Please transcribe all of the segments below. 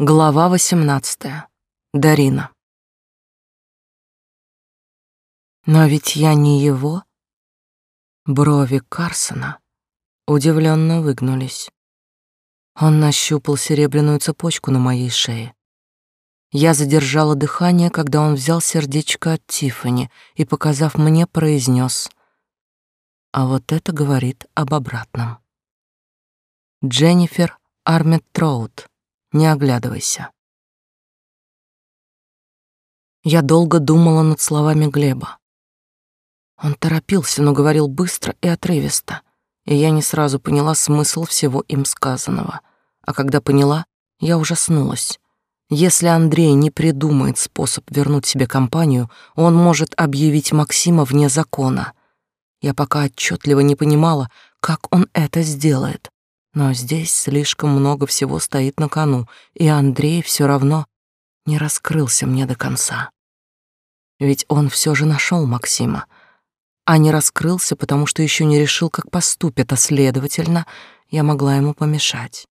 Глава 18. Дарина. Но ведь я не его. Брови Карсона удивленно выгнулись. Он нащупал серебряную цепочку на моей шее. Я задержала дыхание, когда он взял сердечко от Тифани и, показав мне, произнес: "А вот это говорит об обратном". Дженнифер Армет Троуд не оглядывайся. Я долго думала над словами Глеба. Он торопился, но говорил быстро и отрывисто, и я не сразу поняла смысл всего им сказанного. А когда поняла, я ужаснулась. Если Андрей не придумает способ вернуть себе компанию, он может объявить Максима вне закона. Я пока отчетливо не понимала, как он это сделает. Но здесь слишком много всего стоит на кону, и Андрей все равно не раскрылся мне до конца. Ведь он все же нашел Максима, а не раскрылся, потому что еще не решил, как поступит, а следовательно, я могла ему помешать.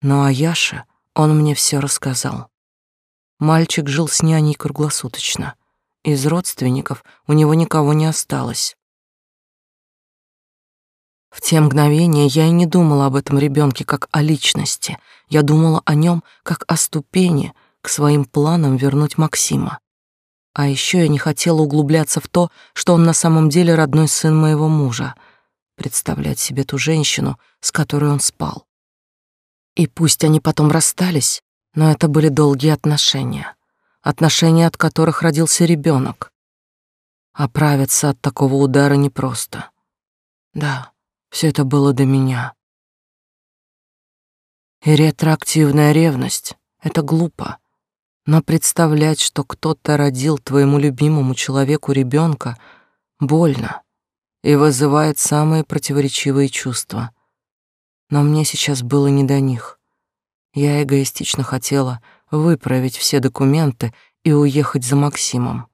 Но о Яше он мне все рассказал. Мальчик жил с няней круглосуточно. Из родственников у него никого не осталось. В те мгновения я и не думала об этом ребенке как о личности. Я думала о нем как о ступени к своим планам вернуть Максима. А еще я не хотела углубляться в то, что он на самом деле родной сын моего мужа. Представлять себе ту женщину, с которой он спал. И пусть они потом расстались, но это были долгие отношения. Отношения, от которых родился ребенок. Оправиться от такого удара непросто. Да, все это было до меня. И ретроактивная ревность — это глупо. Но представлять, что кто-то родил твоему любимому человеку ребенка, больно и вызывает самые противоречивые чувства. Но мне сейчас было не до них. Я эгоистично хотела выправить все документы и уехать за Максимом.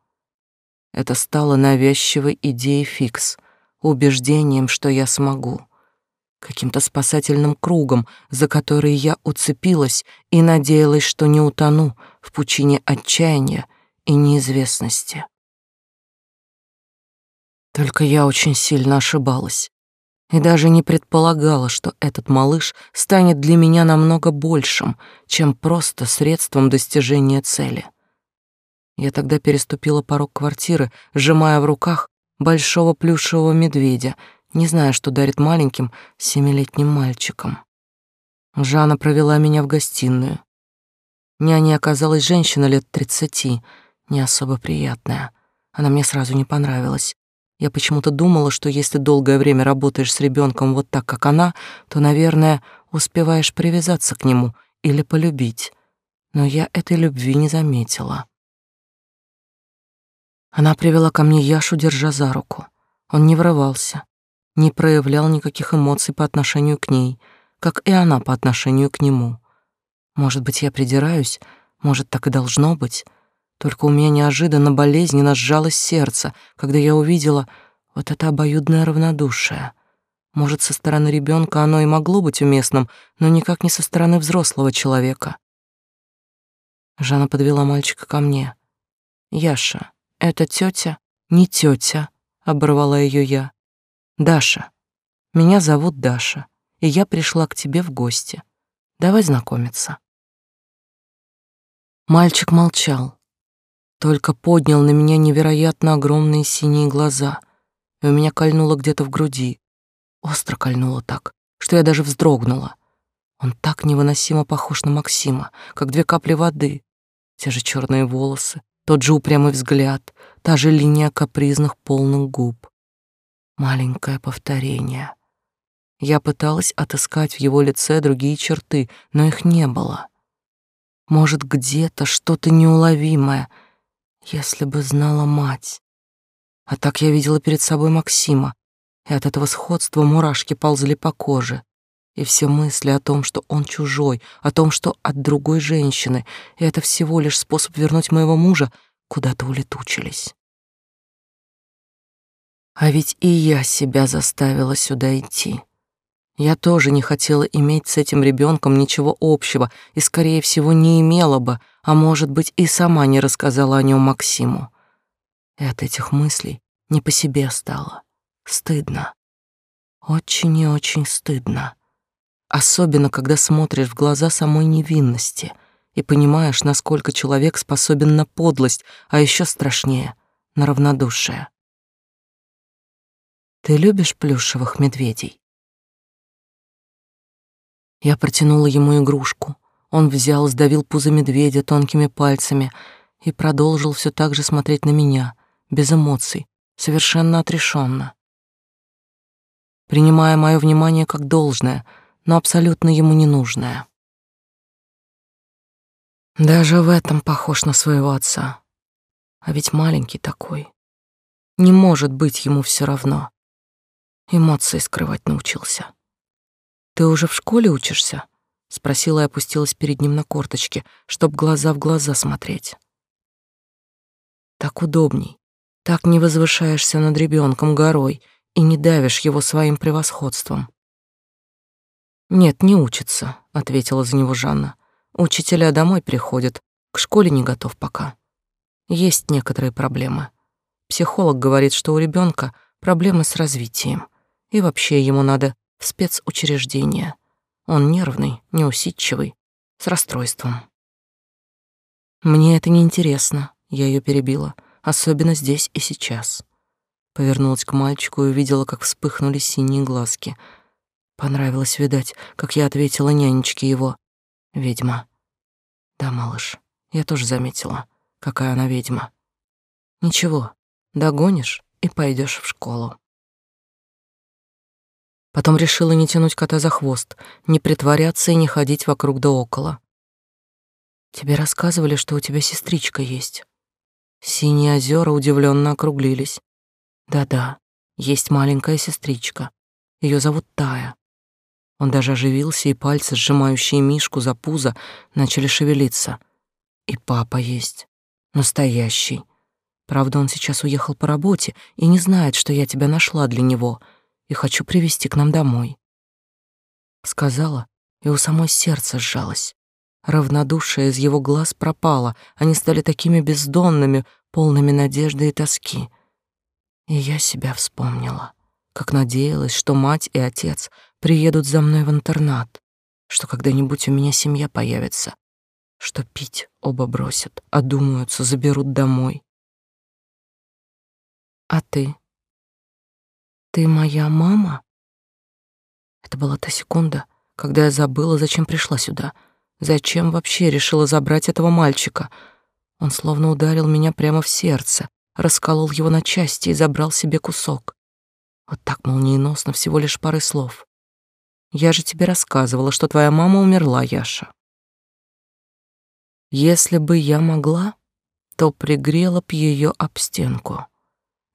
Это стало навязчивой идеей фикс — убеждением, что я смогу, каким-то спасательным кругом, за который я уцепилась и надеялась, что не утону в пучине отчаяния и неизвестности. Только я очень сильно ошибалась и даже не предполагала, что этот малыш станет для меня намного большим, чем просто средством достижения цели. Я тогда переступила порог квартиры, сжимая в руках большого плюшевого медведя, не зная, что дарит маленьким семилетним мальчикам. Жанна провела меня в гостиную. Няней оказалась женщина лет тридцати, не особо приятная. Она мне сразу не понравилась. Я почему-то думала, что если долгое время работаешь с ребенком вот так, как она, то, наверное, успеваешь привязаться к нему или полюбить. Но я этой любви не заметила. Она привела ко мне Яшу, держа за руку. Он не врывался, не проявлял никаких эмоций по отношению к ней, как и она по отношению к нему. Может быть, я придираюсь, может, так и должно быть. Только у меня неожиданно болезненно сжалось сердце, когда я увидела вот это обоюдное равнодушие. Может, со стороны ребенка оно и могло быть уместным, но никак не со стороны взрослого человека. Жанна подвела мальчика ко мне. «Яша, «Это тетя, не тетя», — оборвала ее я. «Даша. Меня зовут Даша, и я пришла к тебе в гости. Давай знакомиться». Мальчик молчал, только поднял на меня невероятно огромные синие глаза, и у меня кольнуло где-то в груди. Остро кольнуло так, что я даже вздрогнула. Он так невыносимо похож на Максима, как две капли воды. Те же черные волосы, тот же упрямый взгляд, та же линия капризных полных губ. Маленькое повторение. Я пыталась отыскать в его лице другие черты, но их не было. Может, где-то что-то неуловимое, если бы знала мать. А так я видела перед собой Максима, и от этого сходства мурашки ползли по коже. И все мысли о том, что он чужой, о том, что от другой женщины, и это всего лишь способ вернуть моего мужа, куда-то улетучились. А ведь и я себя заставила сюда идти. Я тоже не хотела иметь с этим ребенком ничего общего и, скорее всего, не имела бы, а может быть, и сама не рассказала о нем Максиму. И от этих мыслей не по себе стало. Стыдно. Очень и очень стыдно. Особенно, когда смотришь в глаза самой невинности и понимаешь, насколько человек способен на подлость, а еще страшнее — на равнодушие. Ты любишь плюшевых медведей? Я протянула ему игрушку. Он взял, сдавил пузо медведя тонкими пальцами и продолжил все так же смотреть на меня, без эмоций, совершенно отрешенно. Принимая мое внимание как должное, но абсолютно ему ненужное. Даже в этом похож на своего отца. А ведь маленький такой. Не может быть ему все равно. Эмоции скрывать научился. Ты уже в школе учишься? спросила и опустилась перед ним на корточки, чтоб глаза в глаза смотреть. Так удобней. Так не возвышаешься над ребенком горой и не давишь его своим превосходством. Нет, не учится, ответила за него Жанна. Учителя домой приходят, к школе не готов пока. Есть некоторые проблемы. Психолог говорит, что у ребенка проблемы с развитием, и вообще ему надо в спецучреждение. Он нервный, неусидчивый, с расстройством. Мне это не интересно, я ее перебила, особенно здесь и сейчас. Повернулась к мальчику и увидела, как вспыхнули синие глазки. Понравилось, видать, как я ответила нянечке его. Ведьма. Да, малыш, я тоже заметила, какая она ведьма. Ничего, догонишь и пойдешь в школу. Потом решила не тянуть кота за хвост, не притворяться и не ходить вокруг да около. Тебе рассказывали, что у тебя сестричка есть. Синие озера удивленно округлились. Да-да, есть маленькая сестричка. Ее зовут Тая. Он даже оживился, и пальцы, сжимающие Мишку за пузо, начали шевелиться. И папа есть. Настоящий. Правда, он сейчас уехал по работе и не знает, что я тебя нашла для него — и хочу привести к нам домой. Сказала, и у самой сердце сжалось. Равнодушие из его глаз пропало, они стали такими бездонными, полными надежды и тоски. И я себя вспомнила, как надеялась, что мать и отец приедут за мной в интернат, что когда-нибудь у меня семья появится, что пить оба бросят, одумаются, заберут домой. А ты? Ты моя мама? Это была та секунда, когда я забыла, зачем пришла сюда. Зачем вообще решила забрать этого мальчика? Он словно ударил меня прямо в сердце, расколол его на части и забрал себе кусок. Вот так молниеносно, всего лишь пары слов. Я же тебе рассказывала, что твоя мама умерла, Яша. Если бы я могла, то пригрела б ее об стенку.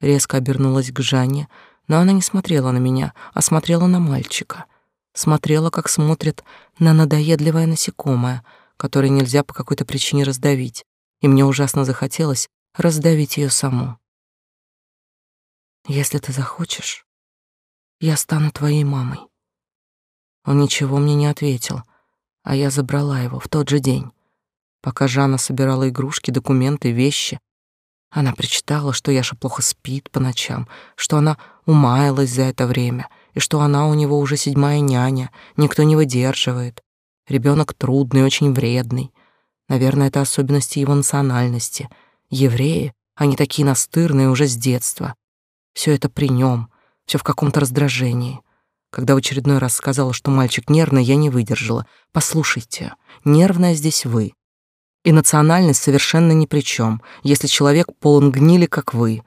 Резко обернулась к Жанне, но она не смотрела на меня, а смотрела на мальчика. Смотрела, как смотрит на надоедливое насекомое, которое нельзя по какой-то причине раздавить, и мне ужасно захотелось раздавить ее саму. «Если ты захочешь, я стану твоей мамой». Он ничего мне не ответил, а я забрала его в тот же день. Пока Жанна собирала игрушки, документы, вещи, она причитала, что Яша плохо спит по ночам, что она умаялась за это время, и что она у него уже седьмая няня, никто не выдерживает. Ребенок трудный, очень вредный. Наверное, это особенности его национальности. Евреи, они такие настырные уже с детства. Все это при нем, все в каком-то раздражении. Когда в очередной раз сказала, что мальчик нервный, я не выдержала. Послушайте, нервная здесь вы. И национальность совершенно ни при чем, если человек полон гнили, как вы.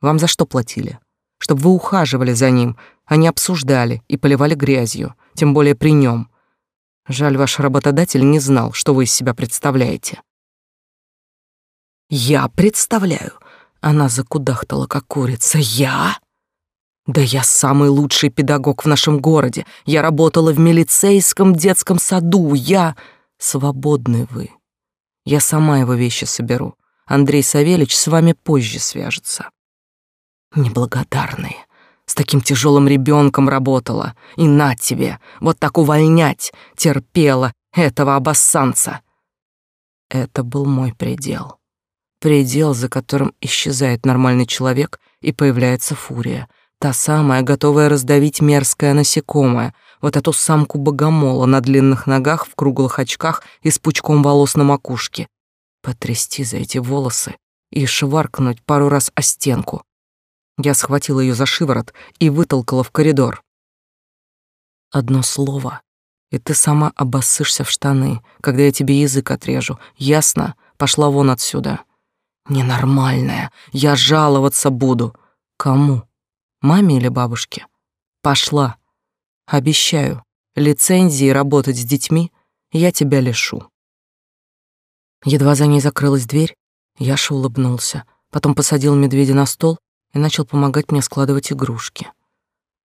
Вам за что платили? Чтобы вы ухаживали за ним, а не обсуждали и поливали грязью, тем более при нем. Жаль, ваш работодатель не знал, что вы из себя представляете. Я представляю. Она закудахтала, как курица. Я? Да я самый лучший педагог в нашем городе. Я работала в милицейском детском саду. Я... Свободны вы. Я сама его вещи соберу. Андрей Савельич с вами позже свяжется. Неблагодарные. с таким тяжелым ребенком работала. И на тебе, вот так увольнять, терпела этого обоссанца. Это был мой предел. Предел, за которым исчезает нормальный человек и появляется фурия. Та самая, готовая раздавить мерзкое насекомое, вот эту самку богомола на длинных ногах, в круглых очках и с пучком волос на макушке. Потрясти за эти волосы и шваркнуть пару раз о стенку. Я схватила ее за шиворот и вытолкала в коридор. Одно слово, и ты сама обоссышься в штаны, когда я тебе язык отрежу. Ясно? Пошла вон отсюда. Ненормальная. Я жаловаться буду. Кому? Маме или бабушке? Пошла. Обещаю, лицензии работать с детьми я тебя лишу. Едва за ней закрылась дверь, Яша улыбнулся, потом посадил медведя на стол и начал помогать мне складывать игрушки.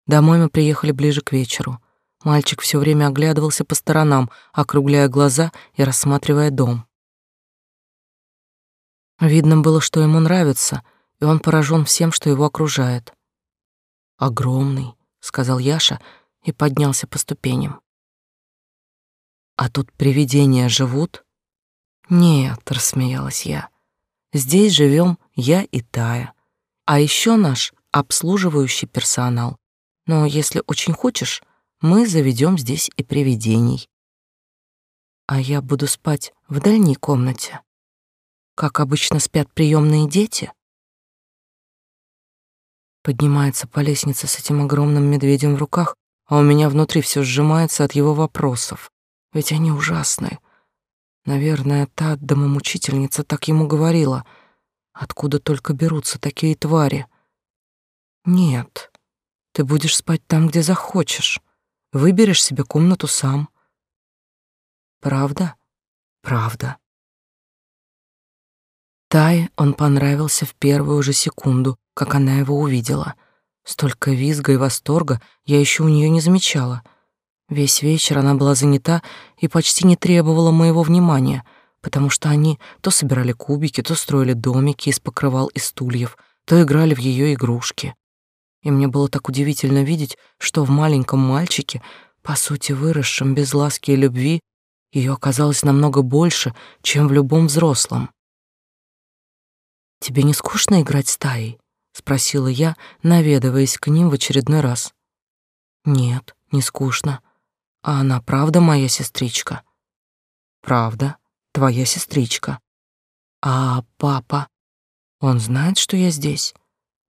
Домой мы приехали ближе к вечеру. Мальчик все время оглядывался по сторонам, округляя глаза и рассматривая дом. Видно было, что ему нравится, и он поражен всем, что его окружает. «Огромный», — сказал Яша и поднялся по ступеням. «А тут привидения живут?» «Нет», — рассмеялась я. «Здесь живем я и Тая. А еще наш обслуживающий персонал. Но если очень хочешь, мы заведем здесь и привидений. А я буду спать в дальней комнате, как обычно спят приемные дети. Поднимается по лестнице с этим огромным медведем в руках, а у меня внутри все сжимается от его вопросов. Ведь они ужасные. Наверное, та домомучительница так ему говорила — Откуда только берутся такие твари? Нет, ты будешь спать там, где захочешь. Выберешь себе комнату сам. Правда? Правда. Тае он понравился в первую же секунду, как она его увидела. Столько визга и восторга я еще у нее не замечала. Весь вечер она была занята и почти не требовала моего внимания — потому что они то собирали кубики, то строили домики из покрывал и стульев, то играли в ее игрушки. И мне было так удивительно видеть, что в маленьком мальчике, по сути выросшем без ласки и любви, ее оказалось намного больше, чем в любом взрослом. «Тебе не скучно играть с Таей?» — спросила я, наведываясь к ним в очередной раз. «Нет, не скучно. А она правда моя сестричка?» «Правда», твоя сестричка. А папа, он знает, что я здесь?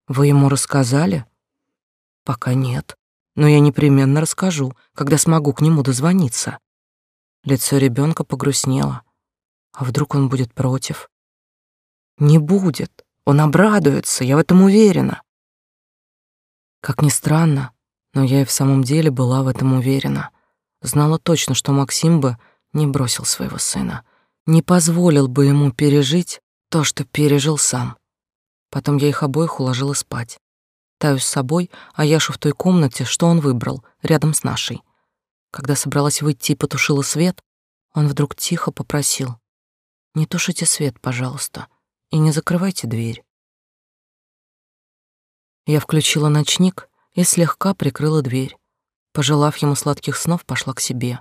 Вы ему рассказали? Пока нет, но я непременно расскажу, когда смогу к нему дозвониться. Лицо ребенка погрустнело. А вдруг он будет против? Не будет. Он обрадуется, я в этом уверена. Как ни странно, но я и в самом деле была в этом уверена. Знала точно, что Максим бы не бросил своего сына не позволил бы ему пережить то, что пережил сам. Потом я их обоих уложила спать. Таю с собой, а Яшу в той комнате, что он выбрал, рядом с нашей. Когда собралась выйти и потушила свет, он вдруг тихо попросил. «Не тушите свет, пожалуйста, и не закрывайте дверь». Я включила ночник и слегка прикрыла дверь. Пожелав ему сладких снов, пошла к себе.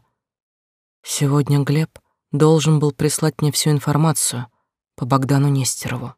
Сегодня Глеб должен был прислать мне всю информацию по Богдану Нестерову.